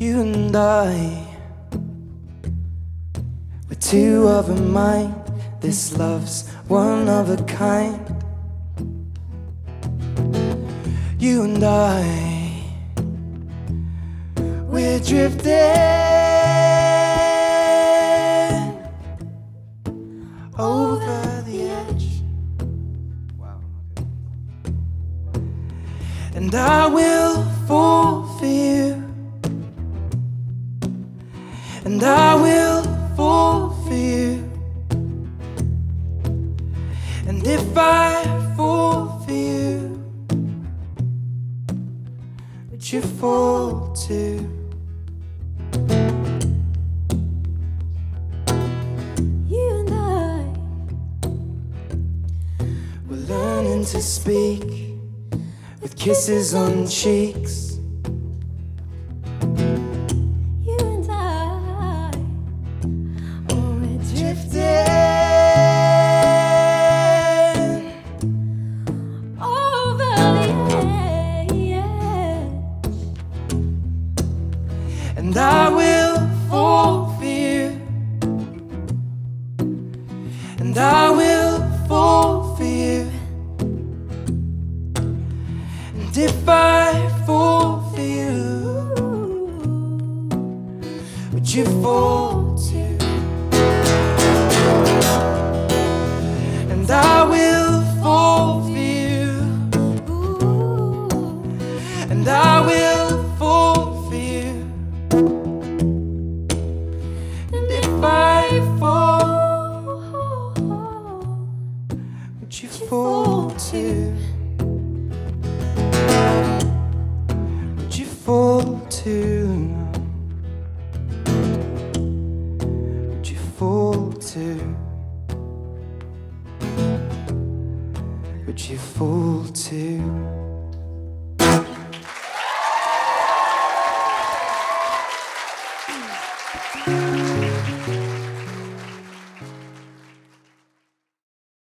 You and I, we're two of a mind. This love's one of a kind. You and I, we're drifting over the edge. Wow. And I will fall And I will fall for you. And if I fall for you, would you fall too? You and I, We're learning to speak with kisses on cheeks. I will fall for you, and I will fall for you, and if I fall you, would you fall too? Too? Would you fall too? Would you fall too? Would you fall too? oh,